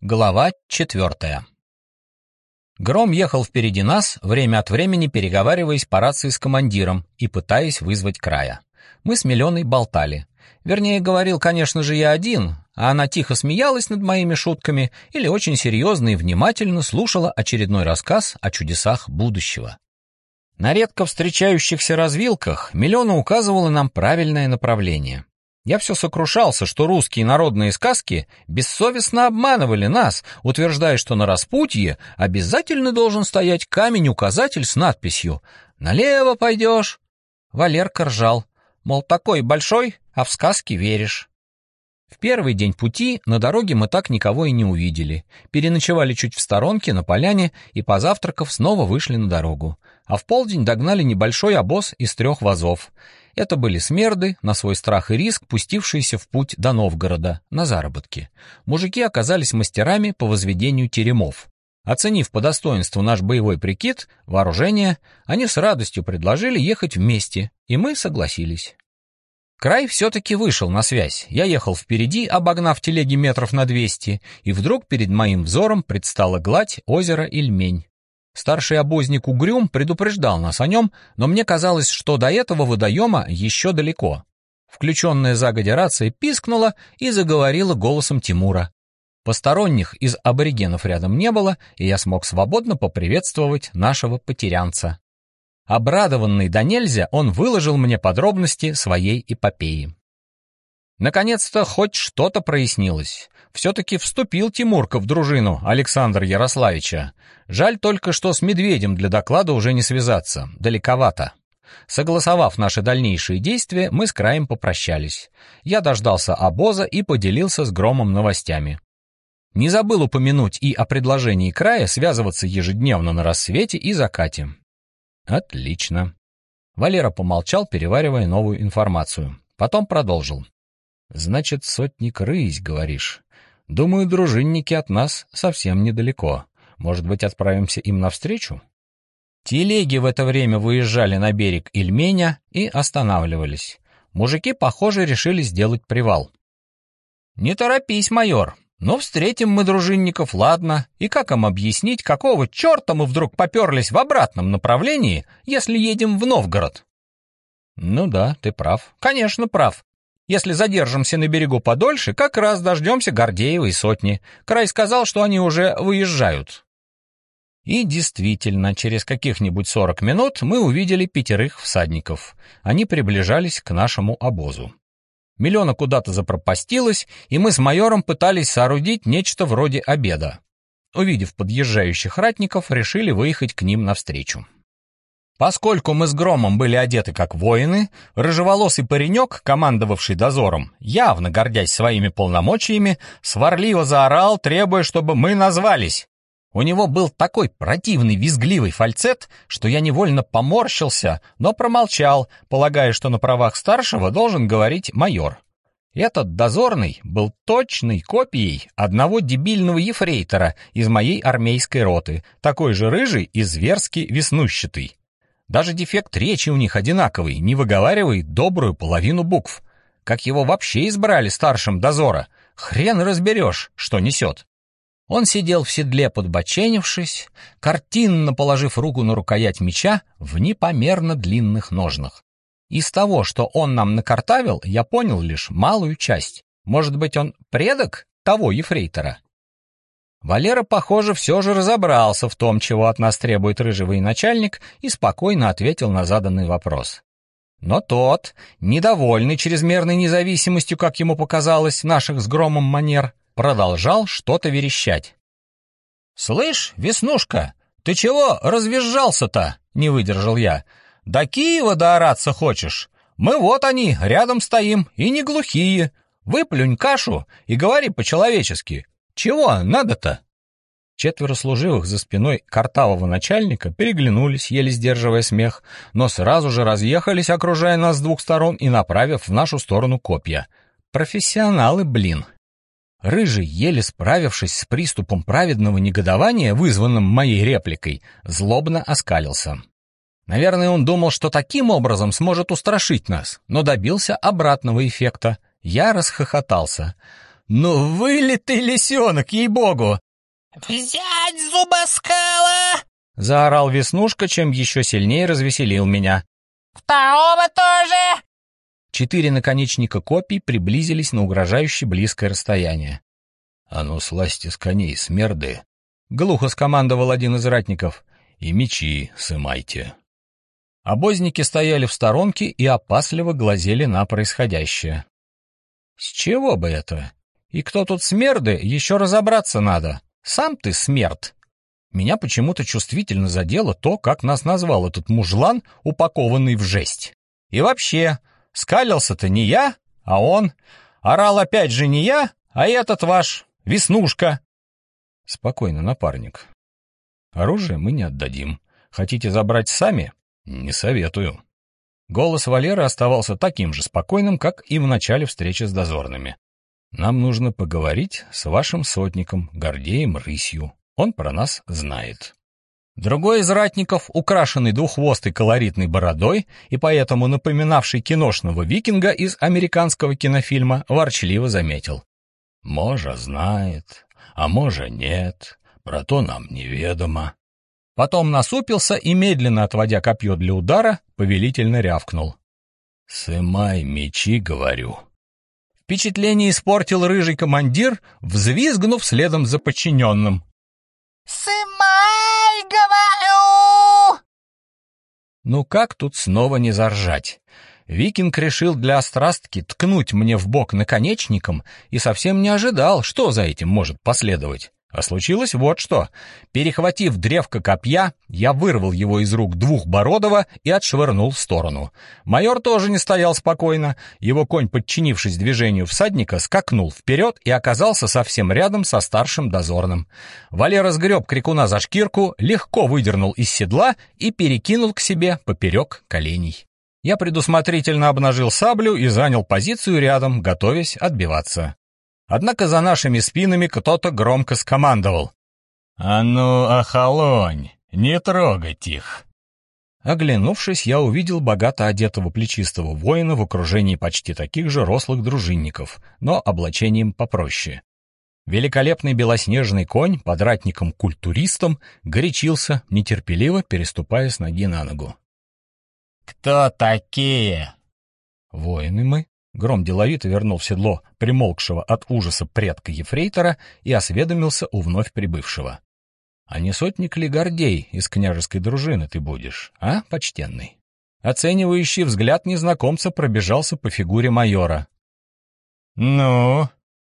Глава четвертая. Гром ехал впереди нас, время от времени переговариваясь по рации с командиром и пытаясь вызвать края. Мы с Миллионой болтали. Вернее, говорил, конечно же, я один, а она тихо смеялась над моими шутками или очень серьезно и внимательно слушала очередной рассказ о чудесах будущего. На редко встречающихся развилках Миллиона указывала нам правильное направление. Я все сокрушался, что русские народные сказки бессовестно обманывали нас, утверждая, что на распутье обязательно должен стоять камень-указатель с надписью «Налево пойдешь». Валерка ржал, мол, такой большой, а в сказки веришь. В первый день пути на дороге мы так никого и не увидели. Переночевали чуть в сторонке на поляне и, позавтракав, снова вышли на дорогу. А в полдень догнали небольшой обоз из трех вазов. Это были смерды, на свой страх и риск, пустившиеся в путь до Новгорода, на заработки. Мужики оказались мастерами по возведению теремов. Оценив по достоинству наш боевой прикид, вооружение, они с радостью предложили ехать вместе, и мы согласились. Край все-таки вышел на связь. Я ехал впереди, обогнав телеги метров на двести, и вдруг перед моим взором предстала гладь озера Ильмень. Старший обозник Угрюм предупреждал нас о нем, но мне казалось, что до этого водоема еще далеко. Включенная загодя рация пискнула и заговорила голосом Тимура. Посторонних из аборигенов рядом не было, и я смог свободно поприветствовать нашего потерянца. Обрадованный до нельзя, он выложил мне подробности своей эпопеи. Наконец-то хоть что-то прояснилось. Все-таки вступил Тимурка в дружину Александра Ярославича. Жаль только, что с Медведем для доклада уже не связаться, далековато. Согласовав наши дальнейшие действия, мы с краем попрощались. Я дождался обоза и поделился с Громом новостями. Не забыл упомянуть и о предложении края связываться ежедневно на рассвете и закате. Отлично. Валера помолчал, переваривая новую информацию. Потом продолжил. Значит, сотник рысь, говоришь. Думаю, дружинники от нас совсем недалеко. Может быть, отправимся им навстречу? Телеги в это время выезжали на берег Ильменя и останавливались. Мужики, похоже, решили сделать привал. «Не торопись, майор. Но встретим мы дружинников, ладно. И как им объяснить, какого черта мы вдруг поперлись в обратном направлении, если едем в Новгород?» «Ну да, ты прав. Конечно, прав. Если задержимся на берегу подольше, как раз дождемся Гордеевой сотни. Край сказал, что они уже выезжают. И действительно, через каких-нибудь сорок минут мы увидели пятерых всадников. Они приближались к нашему обозу. Миллиона куда-то запропастилась, и мы с майором пытались соорудить нечто вроде обеда. Увидев подъезжающих ратников, решили выехать к ним навстречу. Поскольку мы с Громом были одеты как воины, рыжеволосый паренек, командовавший дозором, явно гордясь своими полномочиями, сварливо заорал, требуя, чтобы мы назвались. У него был такой противный визгливый фальцет, что я невольно поморщился, но промолчал, полагая, что на правах старшего должен говорить майор. Этот дозорный был точной копией одного дебильного ефрейтора из моей армейской роты, такой же рыжий и зверски веснущатый. Даже дефект речи у них одинаковый, не выговаривает добрую половину букв. Как его вообще избрали старшим дозора? Хрен разберешь, что несет. Он сидел в седле, подбоченившись, картинно положив руку на рукоять меча в непомерно длинных ножнах. Из того, что он нам накартавил, я понял лишь малую часть. Может быть, он предок того ефрейтора? Валера, похоже, все же разобрался в том, чего от нас требует рыжий начальник, и спокойно ответил на заданный вопрос. Но тот, недовольный чрезмерной независимостью, как ему показалось, наших с громом манер, продолжал что-то верещать. «Слышь, Веснушка, ты чего развизжался-то?» — не выдержал я. «До Киева доораться хочешь? Мы вот они, рядом стоим, и не глухие. Выплюнь кашу и говори по-человечески. Чего надо-то? Четверо служивых за спиной картавого начальника переглянулись, еле сдерживая смех, но сразу же разъехались, окружая нас с двух сторон и направив в нашу сторону копья. Профессионалы, блин. Рыжий, еле справившись с приступом праведного негодования, вызванным моей репликой, злобно оскалился. Наверное, он думал, что таким образом сможет устрашить нас, но добился обратного эффекта. Я расхохотался — Ну, вылитый лисенок, ей-богу!» «Взять зубоскала!» — заорал Веснушка, чем еще сильнее развеселил меня. «Второго тоже!» Четыре наконечника копий приблизились на угрожающе близкое расстояние. «А ну, слазьте с коней, смерды!» — глухо скомандовал один из ратников. «И мечи сымайте!» Обозники стояли в сторонке и опасливо глазели на происходящее. «С чего бы это? И кто тут смерды, еще разобраться надо. Сам ты смерть!» Меня почему-то чувствительно задело то, как нас назвал этот мужлан, упакованный в жесть. И вообще, скалился-то не я, а он. Орал опять же не я, а этот ваш, Веснушка. Спокойно, напарник. Оружие мы не отдадим. Хотите забрать сами? Не советую. Голос Валеры оставался таким же спокойным, как и в начале встречи с дозорными. Нам нужно поговорить с вашим сотником, Гордеем Рысью. Он про нас знает. Другой из ратников, украшенный двуххвостой колоритной бородой и поэтому напоминавший киношного викинга из американского кинофильма, ворчливо заметил. «Можа знает, а може нет, про то нам неведомо. Потом насупился и, медленно отводя копье для удара, повелительно рявкнул. «Сымай мечи, говорю». Впечатление испортил рыжий командир, взвизгнув следом за подчиненным. «Сымай, говорю!» Ну как тут снова не заржать? Викинг решил для острастки ткнуть мне в бок наконечником и совсем не ожидал, что за этим может последовать. А случилось вот что. Перехватив древко копья, я вырвал его из рук двухбородого и отшвырнул в сторону. Майор тоже не стоял спокойно. Его конь, подчинившись движению всадника, скакнул вперед и оказался совсем рядом со старшим дозорным. Валера сгреб крикуна за шкирку, легко выдернул из седла и перекинул к себе поперек коленей. Я предусмотрительно обнажил саблю и занял позицию рядом, готовясь отбиваться. Однако за нашими спинами кто-то громко скомандовал. «А ну, охолонь, не трогать их!» Оглянувшись, я увидел богато одетого плечистого воина в окружении почти таких же рослых дружинников, но облачением попроще. Великолепный белоснежный конь под ратником-культуристом горячился, нетерпеливо переступая с ноги на ногу. «Кто такие?» «Воины мы», Гром деловито вернул в седло примолкшего от ужаса предка Ефрейтора и осведомился у вновь прибывшего. «А не сотник ли Гордей из княжеской дружины ты будешь, а, почтенный?» Оценивающий взгляд незнакомца пробежался по фигуре майора. «Ну?»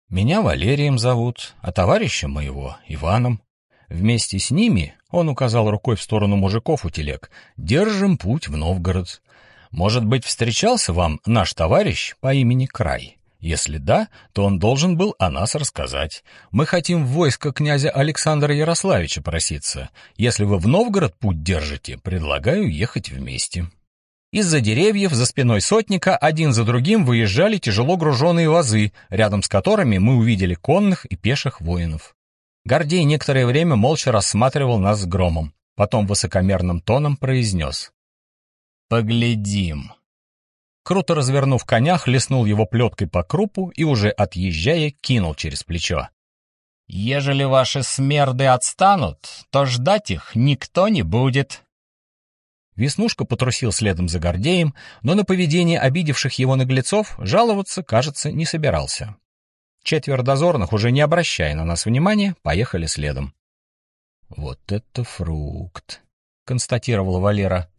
«Меня Валерием зовут, а товарища моего — Иваном. Вместе с ними, — он указал рукой в сторону мужиков у телег, — держим путь в Новгород. Может быть, встречался вам наш товарищ по имени Край? Если да, то он должен был о нас рассказать. Мы хотим в войско князя Александра Ярославича проситься. Если вы в Новгород путь держите, предлагаю ехать вместе». Из-за деревьев за спиной сотника один за другим выезжали тяжело груженные вазы, рядом с которыми мы увидели конных и пеших воинов. Гордей некоторое время молча рассматривал нас с громом, потом высокомерным тоном произнес. «Поглядим». Круто развернув коня, хлестнул его плеткой по крупу и, уже отъезжая, кинул через плечо. «Ежели ваши смерды отстанут, то ждать их никто не будет». Веснушка потрусил следом за Гордеем, но на поведение обидевших его наглецов жаловаться, кажется, не собирался. Четверо дозорных, уже не обращая на нас внимания, поехали следом. «Вот это фрукт!» — констатировал Валера.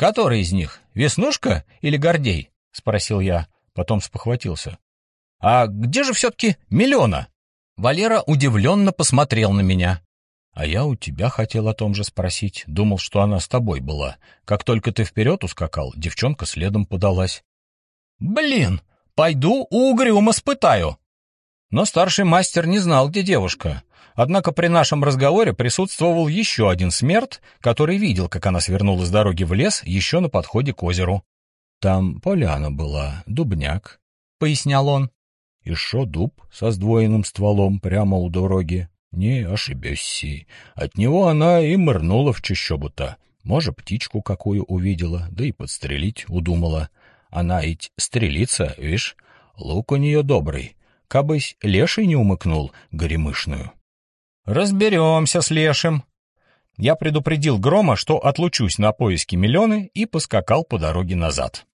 «Который из них, Веснушка или Гордей?» — спросил я, потом спохватился. «А где же все-таки Миллиона?» Валера удивленно посмотрел на меня. «А я у тебя хотел о том же спросить. Думал, что она с тобой была. Как только ты вперед ускакал, девчонка следом подалась». «Блин, пойду у Угрюма спытаю». Но старший мастер не знал, где девушка. Однако при нашем разговоре присутствовал еще один смерть, который видел, как она свернула с дороги в лес еще на подходе к озеру. «Там поляна была, дубняк», — пояснял он. «И шо дуб со сдвоенным стволом прямо у дороги. Не ошибешься. От него она и мырнула в чащобу-то. Может, птичку какую увидела, да и подстрелить удумала. Она ведь стрелица, видишь, лук у нее добрый. кабысь леший не умыкнул горемышную. Разберемся с лешим. Я предупредил Грома, что отлучусь на поиски Миллионы и поскакал по дороге назад.